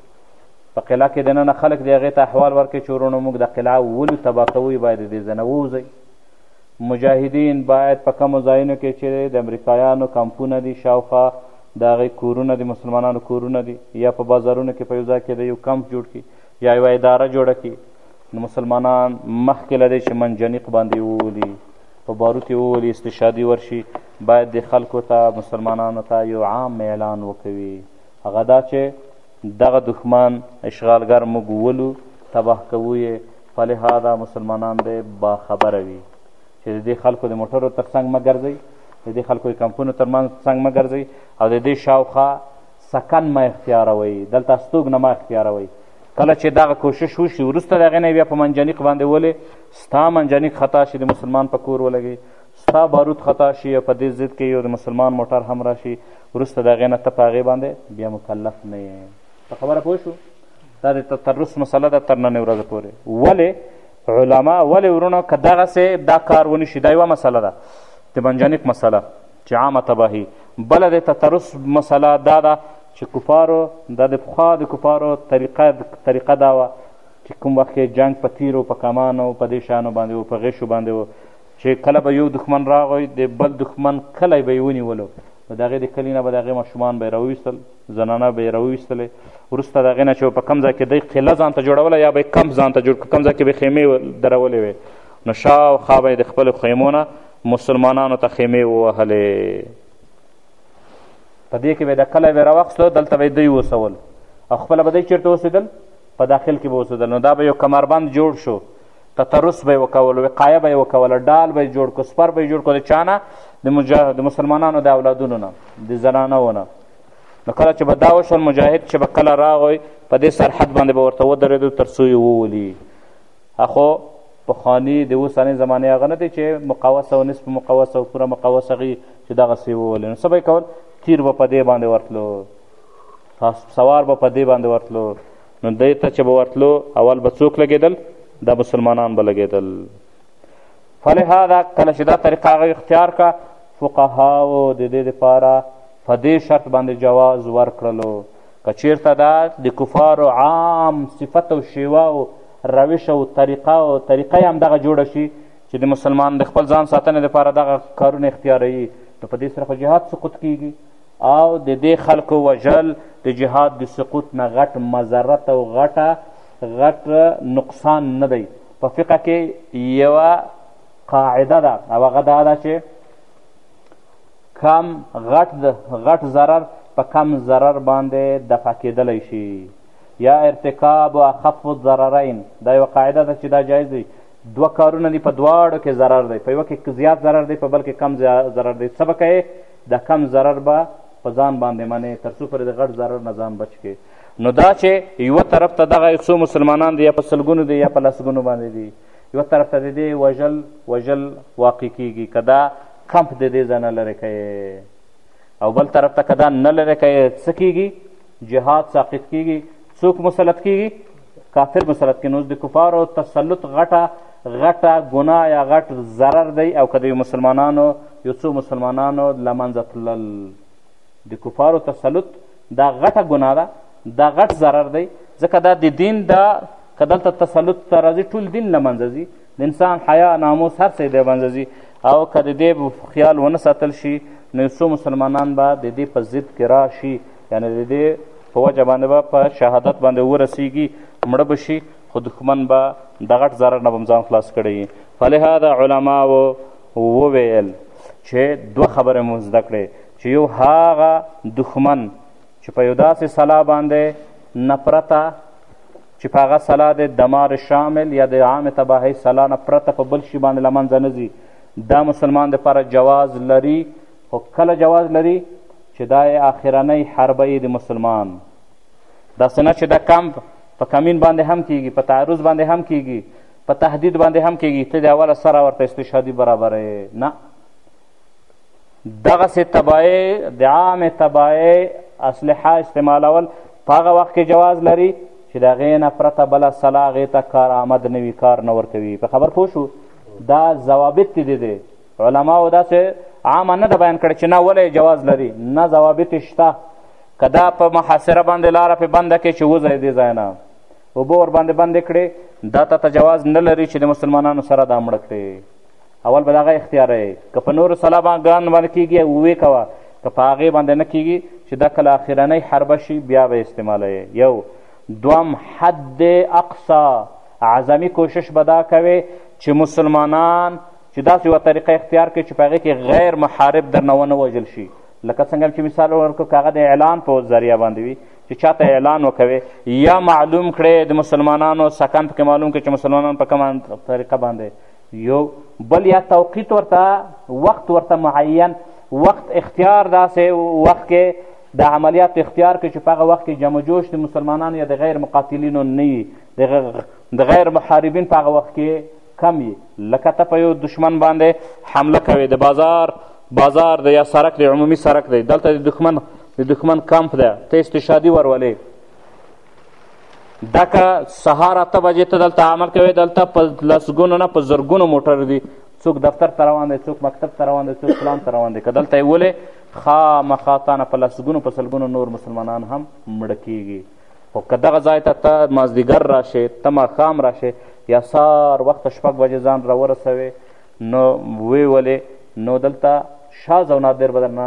په قلعه کې دننه خلک دی هغې ته احوال ورکوي چې ورونو موږ د قلعه ولو تباه کوي باید دې ځای نه ووځئ مجاهدین باید په کومو ځایونو کې چې د امریکایانو کمپونه دي شاوخوا د هغې کورونه دي مسلمانانو کورونه دي یا په بازارونو کې په یو ځای کې د یو کمپ جوړ کړي یا یوه اداره جوړه کړي نو مسلمانان مخکې له دی چې منجنیق باندې وولي په باروت یې وولي استشهادي ورشي باید د خلکو ته مسلمانانو ته یو عام اعلان وکوي هغه دا چې دغه دښمن اشغالګر موږ ولو تباه کوو یې په لهذا مسلمانان دی باخبره وي چې د دې خلکو د موټرو تر څنګ مه ګرځئ د دې خلکو د کمپونو تر منځ څنګ مه ګرځئ او د دې شاوخوا سکن مه اختیاروئ دلته استوګنه مه اختیاروئ کله چې دغه کوشش وشي وروسته د هغې نه بیا په منجنیق باندې ولې ستا منجنیق خطا شي د مسلمان په کور ولګي ستا بارود خطا شي یا په دې ضد کې یو د مسلمان موټر هم راشي وروسته د هغې نه ته په هغې باندې بیا مکلف نه یې په خبره پوه شو دا د تطرس مسله ده تر ننې ورځې پورې ولې علما ولې ورونو که دغسې دا کار ونه شي دا یوه مسله ده د منجنیق مسله چې عامه تباهي بله د تطرس مسله دا ده چې کفارو دا د پخوا د کفارو طریقه طریقه دا وه چې کوم وخت کې جنګ په تیرو په کمانو په دې شیانو باندې و په غشو باندې و چې کله به یو دښمن راغی د بل دښمن کلی به یې ونیولو نو د هغې د کلي نه به د هغې ماشومان به یې راوویستل زنانه به یې راوویستلې وروسته د هغې نه چې به په کوم ځای کې دی قله ځان ته جوړوله یا به یې کمپ ځان ته جوړ کړو کوم ځای کې به یې خیمې درولې وې نو شاوخوا به یې د خپلو خیمو نه مسلمانانو ته خیمې ووهلې په دې کې به د کلی به یې راواخیستو دلته به یې دوی اوسول او خپله به دوی چېرته اوسېدل په داخل کې به اوسېدل نو دا به یو کمربند جوړ شو تطرس به یې وکول وقایه به یې وکوله ډال به یې جوړ کړو سپر به یې جوړ کړو د چا نه د مجاهد د مسلمانانو د اولادونو نه د زنانو نه نو کله چې به دا وشول مجاهد چې به کله راغی په دې سرحد باندې به ورته ودرېدو تر څو یې وولي اخو پخواني د اوسنۍ زمانې هغه نه دی چې مقوسه او نصف مقوسه او پوره مقوسه غي چې دغسې وولې نو څه به یې کول تیر به په دې باندې ورتلو سوار به په دې باندې ورتلو نو دی ته چې به ورتلو اول به څوک لګېدل دا مسلمانان به لګېدل فلهذا کله چې دا طریقه هغه اختیار کړه فقهاو د دې دپاره په دې شرط باندې جواز ورکړلو که چیرته دا د کفارو عام صفت او شیوه او روش او طریقه او طریقه یې همدغه جوړه شي چې د مسلمان د خپل ځان ساتنې دپاره دغه کارونه اختیاروي نو په دې سره خو جهاد سقوط کیږي او د دې خلکو وژل د جهاد د سقوط نه غټ مضرت او غټه غټ نقصان نه دی په فقه کې یوه قاعده ده او هغه دا ده چې کم غټ غټ ضرر په کم ضرر باندې دفع کېدلی شي یا ارتکاب و اخف الضررین دا یوه قاعده ده چې دا جایز دی دوه کارونه دي په دواړو کې ضرر دی په یوه کې زیات ضرر دی په بل کې کم ضرر دی څه به کوې دا کم ضرر به په ځان باندې منې تر څو پورې د غټ ضرر نه ځان بچ کې نو دا چې یو طرف ته دغه یو څو مسلمانان دي یا په سلګونو دي یا په لسګونو باندې دي یو طرف ته د دې وژل وژل واقع کیږي که دا کمپ د دې ځای نه لرې کوي او بل طرف ته که دا نه لرې کوي څه کیږي جهاد ساقط کیږي څوک مسلط کیږي کافر مسلط کیږي نو د کفارو تسلط غټه غټه ګناه یا غټ ضرر دی او که د مسلمانانو یو څو مسلمانانو له منځه تلل د کفارو تسلط دا غټه ګناه ده دا غټ ضرر دی ځکه دا د دین دا که دلته تسلط ته راځي ټول دین له منځه ځي د انسان حیا ناموس هر څه یې د منځه ځي او که د دې خیال ونه ساتل شي نو یو څو مسلمانان به د دې په ضد کې راشي یعنی د دې په وجه باندې به په شهادت باندې ورسیږي مړه به شي خو دښمن به د غټ ضرر نه به ځان خلاص کړی فلهذا علماو وویل چې دوه خبرې مو زده کړې چې یو هغه دښمن چې په یو داسې سلا باندې نه پرته چې په هغه سلا د دمار شامل یا د عام تباهۍ سلا نه پرته په بل شي باندې له منځه نه ځي دا مسلمان دپاره جواز لري خو کله جواز لري چې دا یې آخرنۍ حربه یې د مسلمان داسې نه چې دا کمپ په کمین باندې هم کیږي په تعرض باندې هم کیږي په تهدید باندې هم کېږي ته د اوله سره ورته استشهادي برابرې نه دغسې تبایې د عامې تبایې اسلحه استعمالول په هغه وخت کې جواز لري چې د هغې نه پرته بله سلا هغې ته کارآمد نه وي کار نه ورکوي په خبر پوه شو دا ضوابط دې دی علماو داسې عامه نه ده بیان کړې چې نه ولې جواز لري نه ضوابط شته که دا په محاصره باندې لاره پې بنده کړې چې وځئ دې ځای نه اوبه ورباندې بندې کړې دا تا ته جواز نه لري چې د مسلمانانو سره دا مړه کړې اول به د هغه اختیار یې که په نورو سلابانګان باندې کېږي ووې کوه که په هغې باندې نه کېږي چې دا کله اخرنۍ حربه شي بیا به استعمالوي یو دوم حد اقصا عظمي کوشش به دا کوې چې مسلمانان چې داسې یوه طریقه اختیار کړئ چې په هغې کې غیر محارب درنه ونه وژل شي لکه څنګه چې مثال ورکړو که هغه د اعلان په ذریعه باندې وي چې چاته اعلان وکوي یا معلوم کړي د مسلمانانو سکن پکې معلوم کړي چې مسلمانان په کومه طریقه باندې یو بل یا توقیت ورته وخت ورته معین وخت اختیار داسې وخت کې د عملیات اختیار کړي چې په هغه وخت کې جمع جوش د مسلمانانو یا د غیر مقاتلینو نه د غیر محاربین په هغه وخت کې کم یې لکه ته په یو دښمن باندې حمله کوې د بازار بازار دی یا سرک دی عمومي سرک دی دلته د دښمن د دښمن کمپ ده ته استشهادي ورولې دکه سهار اته بجې ته دلته عمل کوې دلته په لسګونو نه په زرګونو موټر دي څوک دفتر ته روان دی څوک مکتب ته روان دی څوک پلان ته روان دی که دلته یې ولې خامخا تانه په لسګونو په سلګونو نور مسلمانان هم مړه کیږي خو که دغه ځای ته ته مازدیګر راشې ته ماښام راشې یا سار وخته شپږ بجې ځان راورسوې نو وی ولې نو دلته شاز او نادر به درنه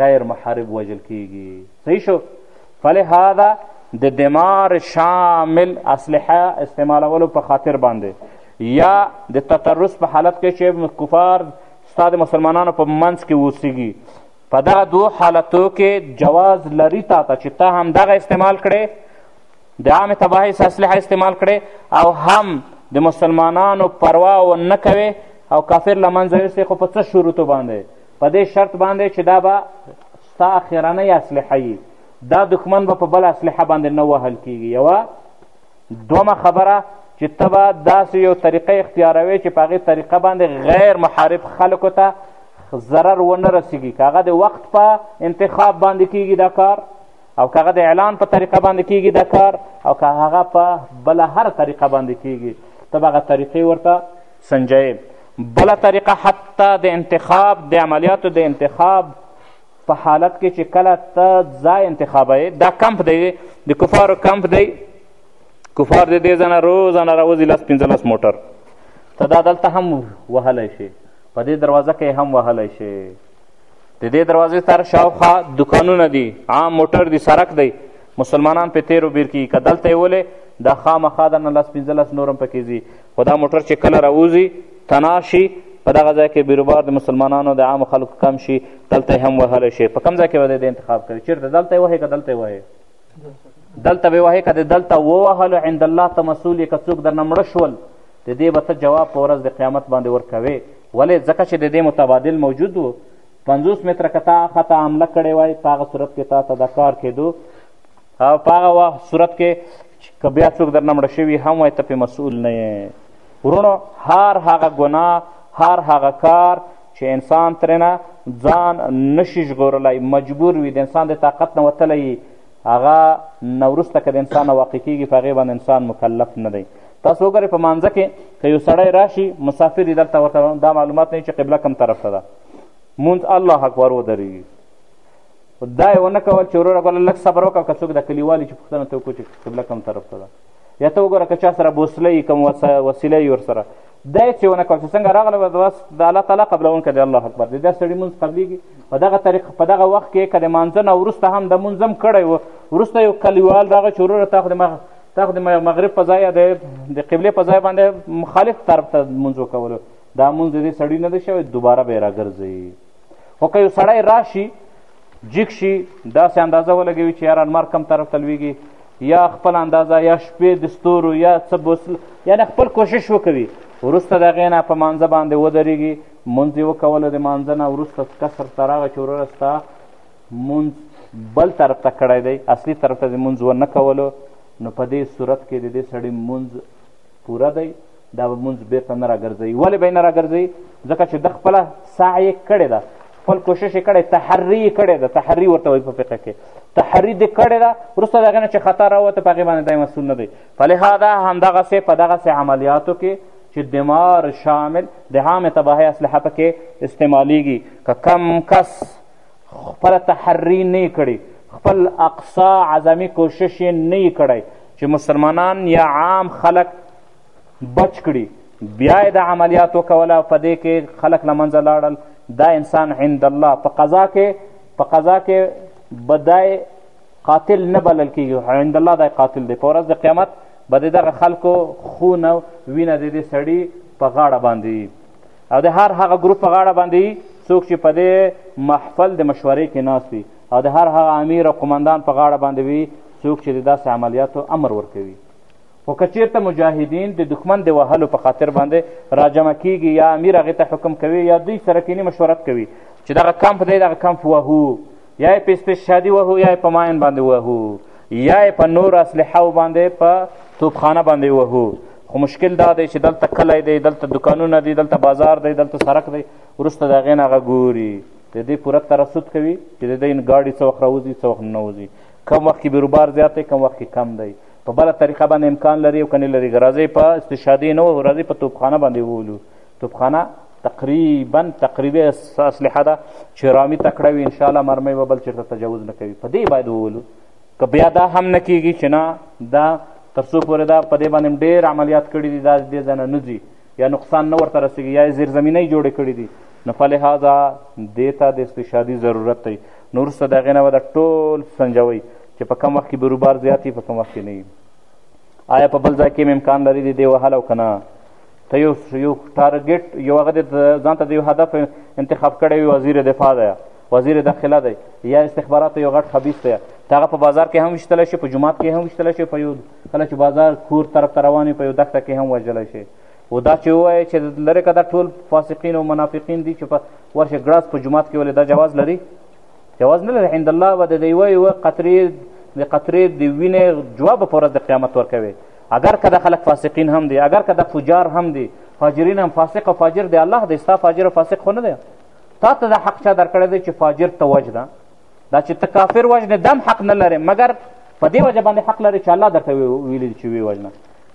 غیر محارب وژل کیږي صحیح شو فلهذا د دمار شامل اسلحه استعمالولو په خاطر باندې یا د تطرس په حالت کې چې کفار ستا د مسلمانانو په منځ کې اوسیږي په دغه دوو حالتو کې جواز لري تا ته چې ته هم دغه استعمال کړې د عامې تباهۍ اصلحه استعمال کړې او هم د مسلمانانو پروا و نه کوې او کافر له منځه یوسې خو په څه شروطو باندې په دې شرط باندې چې دا به ستا اخرنۍ اصلحه یي دا دښمن به په بله اصلحه باندې نه وهل کیږي یوه دومه خبره چې ته به داسې یو طریقه اختیاروې چې په هغې طریقه باندې غیر محارب خلکو ته ضرر ونه رسیږي که هغه د وخت په انتخاب باندې کیږي دا کار او که هغه د اعلان په طریقه باندې کیږي دا کار او که هغه په بله هر طریقه باندې کیږي ته به هغه طریقې ورته سنجوې بله طریقه حتی د انتخاب د عملیاتو د انتخاب په حالت کې چې کله ته ځای انتخابوې دا کمپ دی د کفارو کمپ دی کفار د دې ځنه روزانه راوځي لس پنځلس موټر ته دا دلته هم وهلی شي په دې دروازه کې هم وهلی شي د دې دروازې تر شاوخوا دکانونه دي عام موټر دي سرک دی مسلمانان په تیرو بیر کیږي که دلته یې ولې دا خامخا درنه لس پنځلس نور هم پکې ځي خو دا موټر چې کله راوځي تنا شي په دغه ځای کې بیروبار د مسلمانانو د عامو خلکو کم شي دلته یې هم وهلی شي په کوم ځای کې به د انتخاب کوي چېرته دلته یې وهې که دلته یې وهې دلته به وهې که د دلته ووهلو عند الله ته مسول یې که څوک درنه مړه شول د دې به ته جواب په ورځ د قیامت باندې ورکوې ولې ځکه چې د دې متبادل موجود و پنځوس متره که تا خطا حمله کړې وای په هغه صورت کې تا ته دا کار کېدو او په هغه صورت کې که بیا څوک درنه مړه شوي هم وای ته پې مسؤول نه یې وروڼو هر هغه ګناه هر هغه کار چې انسان ترېنه ځان نشي ژغورلی مجبور وي د انسان د طاقت نه وتلی هغه نه وروسته که د انسان نه واقع کېږي په هغې باندې انسان مکلف نه دی تاسو وګورئ په مانځه کې که یو سړی راشي مسافر یي دلته ورته دا معلومات نه چې قبله کوم طرف ته ده مونځ الله اکبر ودرېږي دا یې ونه کول چې وروره ګله لږ صبر وکړه که څوک د کلیوالي چې پوښتنه ته وکړو چې قبله کوم طرف ته ده یا ته وګوره که چا سره بوسله یي کوم وسیله یي ورسره دا یې چې ونه کړ چې څنګه راغله به بس د الله تعالی قبلوونکی دی الله اکبر دی دا سړي مونځ قبلېږي په دغه طریق په دغه وخت کې که د مانځه نه وروسته هم د مونځ هم کړی و وروسته یو کلیوال راغی چې وروره تا خو د مغ تا خو د مغرب په ځای د د قبلې په ځای باندې مخالف طرف ته مونځ وکولو دا مونځ د دې سړي نه دی شوی دوباره به یې راګرځوي خو که یو سړی راشي جیک شي داسې اندازه ولګوي چې یاره لمر کم طرف ته لویږي یا خپل اندازه یا شپې د ستورو یا څه بوسل یعنې خپل کوشش وکوي وروسته د هغې نه په مانځه باندې ودرېږي مونځ یې وکولو د مانځه نه وروسته کسر ته راغی چې وروره ستا مونځ بل طرف ته کړی دی اصلي طرف ته د مونځ ونه کولو نو په دې صورت کې د دې سړي مونځ پوره دی دا به مونځ بېرته نه راګرځوي ولې به یې نه راګرځوي ځکه چې د خپله سعی یې کړې ده خپل کوشش یې کړی تحري یې کړې ده تحري ورته وایي په فقه کې تحري دې کړې ده وروسته د هغې نه چې خطا راووته په هغې باندې دی مسؤول نه دی فلهذا همدغسې په دغسې عملیاتو کې چې دمار شامل د عام تباهۍ اسلحه پکې استعمالیږي که کم کس خپله تحري نه کړي خپل اقصا عظمي کوشش یې نه کړی چې مسلمانان یا عام خلک بچ کړي بیا یې دا عملیات وکول او په دې کې خلک له منځه لاړل دا انسان عند الله په قضا کې په قضا کې به دا قاتل نه بلل کېږي عند الله دا قاتل دی په ورځ د قیامت به د دغه خلکو خون او وینه د دې سړي په غاړه باندې او د هر هغه ګروپ په غاړه باندې څوک چې په دې محفل د مشورې کې ناست وي او د هر هغه امیر او قماندان په غاړه باندې وي څوک چې د داسې عملیاتو امر ورکوي خو که چېرته مجاهدین د دښمن د وهلو په خاطر باندې راجمع کیږي یا امیر هغې ته حکم کوي یا دوی سره کینې مشورت کوي چې دغه کمپ دی دغه کمپ وهو یا یې په استشهادي وهو یا یې په ماین باندې وهو یا یې په نور اسلحه باندې په توپخانه باندې وهو خو مشکل دا دی چې دلته کلی دی دلته دکانونه دی دلته بازار دی دلته سرک دی وروسته د هغې نه هغه ګوري د دې پوره ترسد کوي چې د دې ګاډي څه وخت راوځي څه وخت ننوځي کوم وخت کې بیروبار زیات دی کوم وخت کې کم دی په بله طریقه باندې امکان لري او که نه لري که راځئ په استشهادې نه وو راځئ په توپخانه باندې وولو توپخانه تقریبا تقریبي اسلحه ده چې رامي تکړه وي انشاءالله مرمۍ به بل چېرته تجاوز نه کوي په دې باید وولو که بیا دا هم نه کېږي چې نه دا تر څو پورې دا په دې باندې ډېر عملیات کړي دي دا دې ځای نه نه ځي یا نقصان نه ورته رسېږي یا یې زیرزمینۍ جوړې کړي دي نو فلهذا دې ته د استشهادي ضرورت دی نو وروسته د هغې نه به دا ټول سنجوئ چې په کم وخت کې بروبار زیات په کم وخت کې نه آیا په بل ځای کې امکان لري د دې وهل او که نه ته یو یو ټارګېټ یو هغه د ځان ته د یو هدف انتخاب کړی وي وزیر دفاع دی وزیر داخله دی یا استخبارات یو غټ خبیث دی ته هغه په بازار کې هم ویشتلی شي په جومات کې هم ویشتلی شي په یو کله چې بازار کور طرف ته روان په یو دښته کې هم وژلی شي خو دا چې ووایې چې لرې که دا ټول فاسقین او منافقین دي چې په ورشه ګړاس په جومات کې ولې دا جواز لري جواز نه لري عند الله به د د یوه یوه قطرې د قطرې د وینې جواب په ورځ د قیامت ورکوي اگر که دا خلک فاسقین هم دي اگر که دا فجار هم دي فاجرین هم فاسق او فاجر دی الله دی ستا فاجر او فاسق خو نه دی تا ته دا حق چا درکړی دی چې فاجر ته وجنه دا چې ته کافر وژنې دا هم حق نه لرې مګر په دې وجه باندې حق لرې چې الله درته ویلي چې ویې وژنه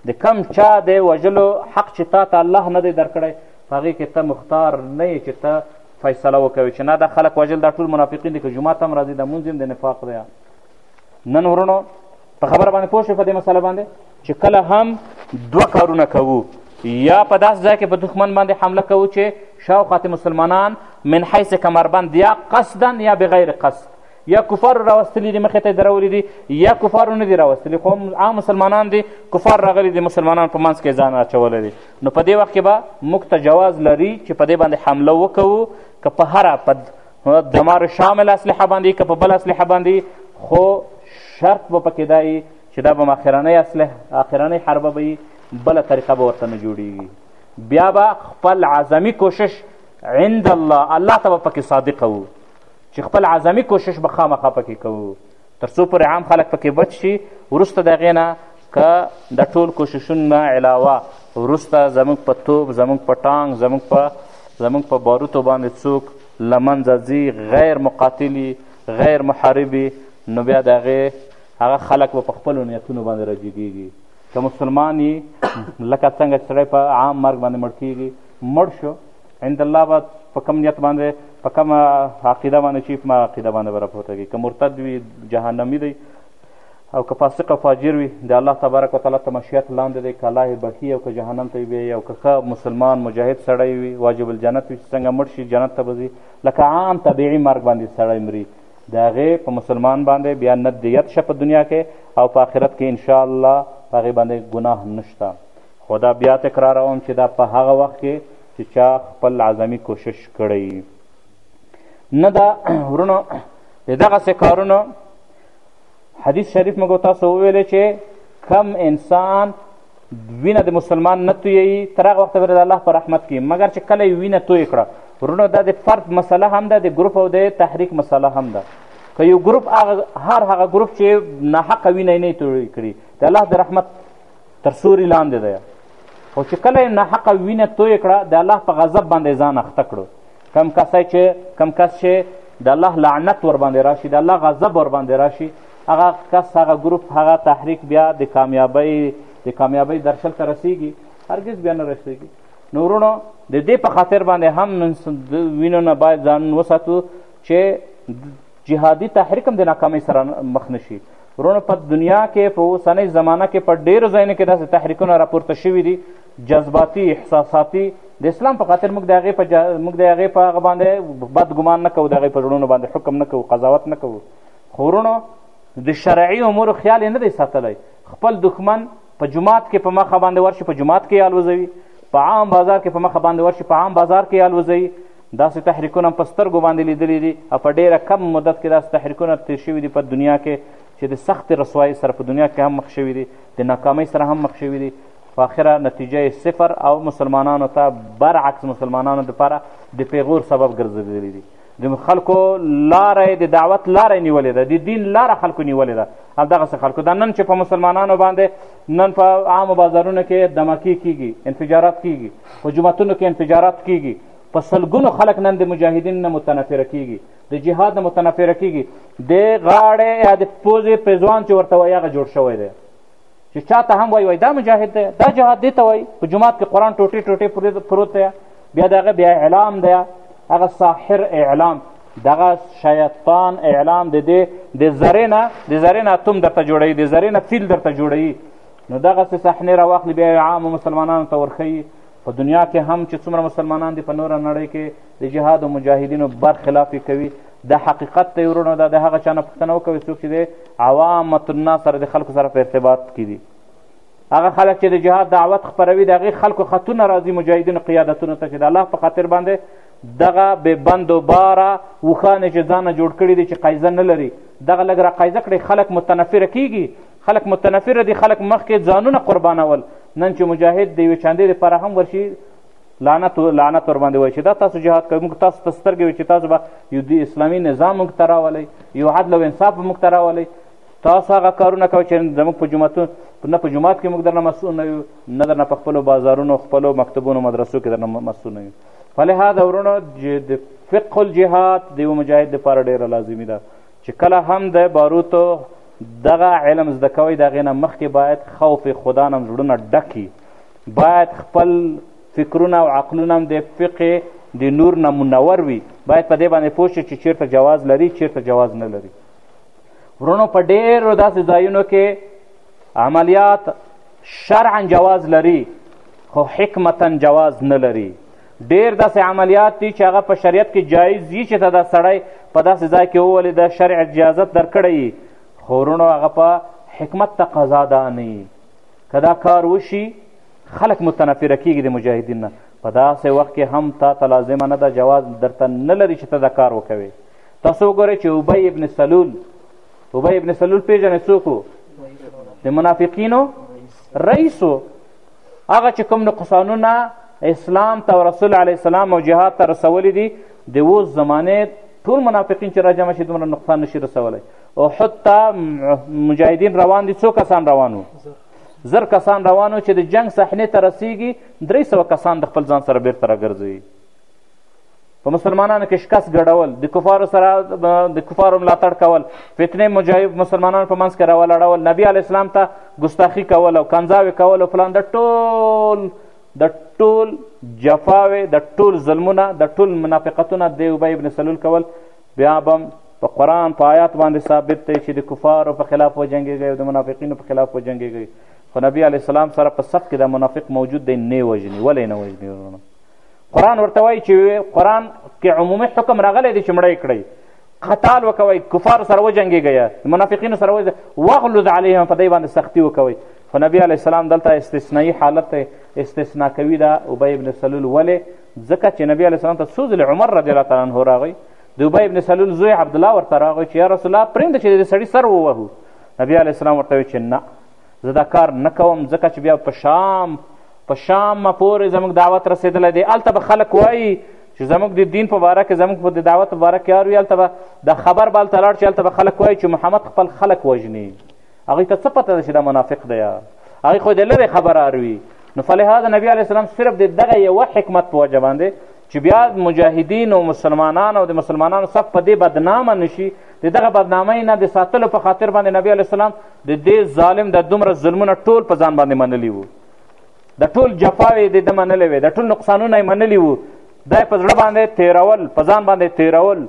د کم چا د وژلو حق چې تا ته الله نه دی درکړی په هغې کې ته مختار نه یې چې ته فیصله وکوي چې نه دا خلک وژل دا ټول منافقین دي که جومات هم راځي دا مونځ هم د نفاق دی نن ورونو په خبره باندې پوه شوې په دې مسله باندې چې کله هم دوه کارونه کوو یا په داس ځای کې په دښمن باندې حمله کوو چې شاوخواته مسلمانان من حیث کمربند یا قصدا یا بغیر قصد یا کفار راوستلی دي مخې ته درولي دي یا کفارو نه دي راوستلی خو عام مسلمانان دي کفار راغلي دي مسلمانان په منځ کې ځان اچولی دي نو په دې وخت کې به موږ ته جواز لري چې په دې باندې حمله وکوو که په هره په نو دمار شامل اسلحه باندې که په بل اسلحه باندې خو شرط به پکې دا وي چې دا به آخرنۍ اسلحه آخرنۍ حربه به وي بله طریقه به ورته نه جوړیږي بیا به خپل عظمي کوشش عند الله الله ته به پکې صادقه وو چې خپل عظمي کوشش به خامخا پکې کوو تر څو پورې عام خلک پکې بچ شي وروسته د هغې نه که د ټول کوششونه علاوه وروسته زموږ په توپ زموږ په ټانک زموږ په زموږ په باروتو باندې څوک له منځه ځي غیر مقاتلي غیر محاربي نو بیا د هغې هغه خلک به په خپلو نیتونو باندې راجګېږي که مسلمان یي لکه څنګه چې سړی په عام مرګ باندې مړ کېږي مړ شو عند الله به په کوم نیت باندې په کوم عقیده باندې چې په عقیده باندې به راپورته کړي که مرتد وي جهنمي دی او که فاسق او فاجر وي د الله تبارک وتعالی ته مشیت لاندې دی که الله یې بخي او که جهنم ته یې بیایي او که ښه مسلمان مجاهد سړی وي واجب الجنت وي چې څنګه مړ شي جنت ته به ځي لکه عام طبیعي مرګ باندې سړی مري د هغې په مسلمان باندې بیا نه دیت شه په دنیا کې او په آخرت کې انشاءالله په هغې باندې ګناه نشته خو دا بیا تکراروم چې دا په هغه وخت کې چې چا خپل عظمي کوشش کړی نه دا ورونو د دغسې کارونو حدیث شریف موږ تاسو وویلې چې کم انسان وینه د مسلمان نه تویوي تر هغه وخته پورې د الله په رحمت کې مګر چې کله یې وینه توی کړه ورونو دا د فرد مسله هم ده د ګروپ او د تحریک مسله هم ده که یو ګروپ هر هغه ګروپ چې ناحقه وینه یې نه توی کړي د الله د رحمت تر سوري لاندې دی خو چې کله یې ناحقه وینه تویې کړه د الله په غضب باندې ځان اخته کړو کم کسی چې کم کس چې د الله لعنت ورباندې راشي د الله غضب ورباندې راشي هغه کس هغه ګروپ هغه تحریک بیا د کامیابۍ د کامیابۍ درشل ته رسیږي هرګز بیا نه رسیږي نو وروڼو د دې په خاطر باندې هم وینو نه باید ځان وساتو چې جهادي تحریک هم د ناکامۍ سره مخ نه شي ورونو په دنیا کې په اوسنۍ زمانه کې په ډېرو ځایونو کې داسې تحریکونه راپورته شوي دي جذباتي احساساتي د اسلام په خاطر موږ د هغې په جا... موږ د هغې په هغه باندې بد ګمان نه کوو د هغې په زړونو باندې حکم نه کوو قضاوت نه کوو خو ورونو د شرعي امورو خیال یې نه دی ساتلی خپل دښمن په جماعت کې په مخه باندې ورشي په جماعت کې یې الوځوي په عام بازار کې په مخه باندې ورشي په عام بازار کې یې الوځوي داسې تحریکونه په سترګو باندې لیدلي دي او په ډېره کم مدت کې داسې تحریکونه تیر شوي دي په دنیا کې چې د سختې رسوایۍ سره په دنیا کې هم مخ شوي دي د ناکامۍ سره هم مخ شوي دي په آخره نتیجه یې صفر او مسلمانانو ته برعکس مسلمانانو دپاره د پیغور سبب ګرځېدلي دي د خلکو لاره د دعوت لاره نیولې ده د دین لاره خلکو نیولې ده همدغسې خلکو دا نن چې په مسلمانانو باندې نن په عامو بازارونو کې دمکې کیږي انفجارات کیږي په جوماتونو کې انفجارات کیږي په سلګونو خلک نن د مجاهدین نه متنفره کیږي د جهاد نه متنفره کیږي د غاړې یا د پوزې پېزوان چې ورته وایي هغه جوړ شوی دی چې چا ته هم وایي وایي دا مجاهد دی دا جهاد دی ته وایي په جومات کې قرآن ټوټې ټوټې پروت دی بیا د هغه بیا اعلام دی هغه ساحر اعلام دغه شیطان اعلام د دې د ذرې نه د ذرې نه اتوم درته جوړوي د ذرې نه فیل درته جوړوي نو دغسې صحنې راواخلي بیا عامو مسلمانانو ته ورښیي په دنیا کې هم چې څومره مسلمانان دي په نوره نړۍ کې د جهاد او مجاهدینو برخلاف یې کوي دا حقیقت دی ورونو دا د هغه چا نه پوښتنه وکوي څوک چې د عوامت الناس سره د خلکو سره په ارتباط کې دي هغه خلک چې د جهاد دعوت خپروي د هغې خلکو خطونه راځي مجاهدینو قیادتونو ته چې د الله په خاطر باندې دغه بې بند و باره وښانې چې ځانه جوړ کړي دي چې قیزه نه لري دغه لږ را قیزه کړي خلک متنفره کیږي خلک متنفر دي خلک مخکې ځانونه قربانول نن چې مجاهد د یوې چاندې دپاره هم ورشي لعنت لعنت ورباندې وایي چې دا تاسو جهاد کوئ موږ تاسو ته سترګې وي چې تاسو به یو د اسلامي نظام موږ ته راولئ یو عدل او انصاف موږ ته راولئ تاسو هغه کارونه کوئ چې زموږ په جوماتو نه په جومات کې موږ درنه مسؤول نه یو نه درنه په خپلو بازارونو خپلو مکتبونو مدرسو کې درنه مسؤول نه یو فلهذا ورونو د فقه الجهاد د یو مجاهد دپاره ډېره لازمي ده چې کله هم د باروتو دغه علم زده کوئ د هغې نه مخکې باید خوف خدا نه زړونه ډک باید خپل فکرونه او عقلونه هم د فقې د نور نه منور وي باید په دې باندې پوه شي چې چیرته جواز لري چیرته جواز نه لري ورونو په ډېرو داسې ځایونو کې عملیات شرعا جواز لري خو حکمتا جواز نه لري ډیر داسې عملیات دي چې هغه په شریعت کې جایز دي چې ته دا سړی په داسې ځای کې وولې د شرع اجازت درکړی یي خو وروڼو هغه په حکمت تقاضا دا نه یي که دا کار وشي خلک متنفره کیږي د مجاهدین نه په داسې وخت کې هم تا ته لازمه نه ده جواز درته نه لري چې ته دا کار وکوې تاسو وګورئ چې ابی ابن سلول ابی ابن سلول پېژنې څوک د منافقینو رئیس هغه چې کوم نقصانونه اسلام ته او رسول علیه السلام او جهاد ته رسولي دي د اوس زمانې ټول منافقین چې راجمع شي دومره نقصان نشي رسولی احد ته مجاهدین روان دي څو کسان روان وو زر کسان روان وو چې د جنگ صحنې ته رسیږي درې سوه کسان د خپل ځان سره بیرته راګرځوي په مسلمانانو کې شکست ګډول د کفارو سره د کفارو ملاتړ کول فتنې مجاهب مسلمانانو په منځ کې راولاړول نبی علیه اسلام ته ګستاخي کول او کنځاوې کول او فلان د ټول د ټول جفاوې د ټول ظلمونه د ټول منافقتونه د ابی ابن سلول کول بیا به په قرآن په آیات باندې ثابت دی چې د کفارو په خلاف وجنګېږي او د منافقینو په خلاف وجنګېږي خو نبی علیه السلام سره په صف کې د منافق موجود دی نه وژني ولې نه وژني قرآن ورته وایي چې قرآن کې عمومي حکم راغلی دی چې مړی کړئ قتال وکوئ کفار سره وجنګېږئ منافقینو سره وځئ واغلظ علیهم په دی باندې سختی وکوئ خو نبی علیه السلام دلته استثنایی حالت ته استثنا کوي دا ابی ابن سلول ولې ځکه چې نبی علیه السلام ته څو ځلې عمر رضی الله تعالی عنه راغی د ابی ابن سلول زوی عبدالله ورته راغی چې یا رسول الله پرېږده چې د سړي سر ووهو نبی علیه السلام ورته وایي چې نه زه دا کار نه کوم ځکه چې بیا په شام په شام پورې زموږ دعوت رسېدلی دی هلته به خلک وایي چې زموږ د دین په باره کې زموږ په د دعوت په باره کې اروي هلته به دا خبر به هلته لاړ شي هلته به خلک وایي چې محمد خپل خلک وژني هغوی ته څه پته ده چې دا منافق دی هغوی خو د لرې خبره اروي نو فلهذا نبی علیه السلام صرف د دغه یوه حکمت په وجه باندې چې بیا مجاهدین او مسلمانان او د مسلمانانو صف په دې بدنامه نشي د دغه بدنامۍ نه د ساتلو په خاطر باندې نبی علیه السلام د دې ظالم د دومره ظلمونه ټول په ځان باندې منلي وو د ټول جفاوې د ده منلې وې د ټول نقصانونه یې منلي وو دا یې په زړه باندې تېرول په ځان باندې تېرول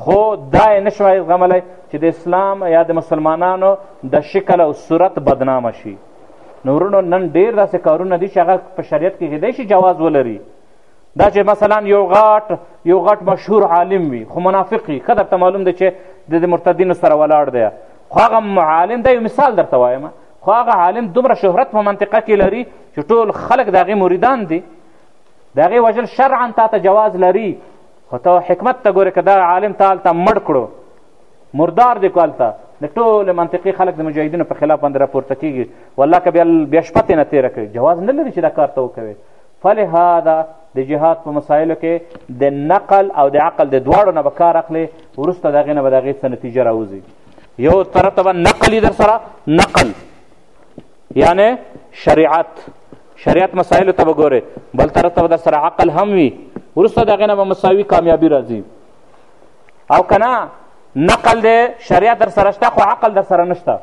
خو دا یې نه شوای زغملی چې د اسلام یا د مسلمانانو د شکل او صورت بدنامه شي نو ورونو نن ډېر داسې کارونه دي چې هغه په شریعت کې کېدای شي جواز ولري دا چې مثلا یو غاټ یو غټ مشهور عالم وي خو منافق وي ښه درته معلوم دی چې د دې مرتدینو سره ولاړ دی خو هغه عالم دا یو مثال درته وایم خو هغه عالم دومره شهرت په منطقه کې لري چې ټول خلک د هغې مریدان دي د هغې وژل شرعا تا ته جواز لري خو ته حکمت ته ګورې که دا عالم تا هلته مړ کړو مردار دی کو هلته د ټولې منطقي خلک د مجاهدینو په خلاف باندې راپورته کېږي والله که بیا بیا شپه ترې نه تېره کوي جواز نه لري چې دا کار ته وکوي فلهذا د جهاد په مسایلو کې د نقل او د عقل د دواړو نه به کار اخلې وروسته د هغې نه به د هغې څه نتیجه راوځي یو طرف ته به نقل در سره نقل یعنی شریعت شریعت مسایلو ته به ګورې بل طرف ته به در سره عقل هم وي وروسته د هغې نه به مساوي کامیابي راځي او که نه نقل دی شریعت در سره شته خو عقل در سره نشته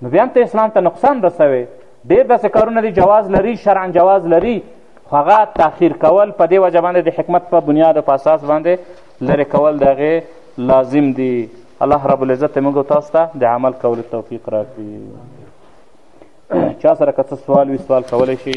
نو بیا هم ته اسلام ته نقصان رسوې ډېر داسې کارونه دي جواز لري شرعا جواز لري خو هغه تاخیر کول په دې وجه باندې د حکمت په بنیاد او په اساس باندې لرې کول د هغې لازم دي الله رب العزت موږ او تاسو ته د عمل کولو توفیق راکړي چا سره که څه سوال وي سوال کولی شي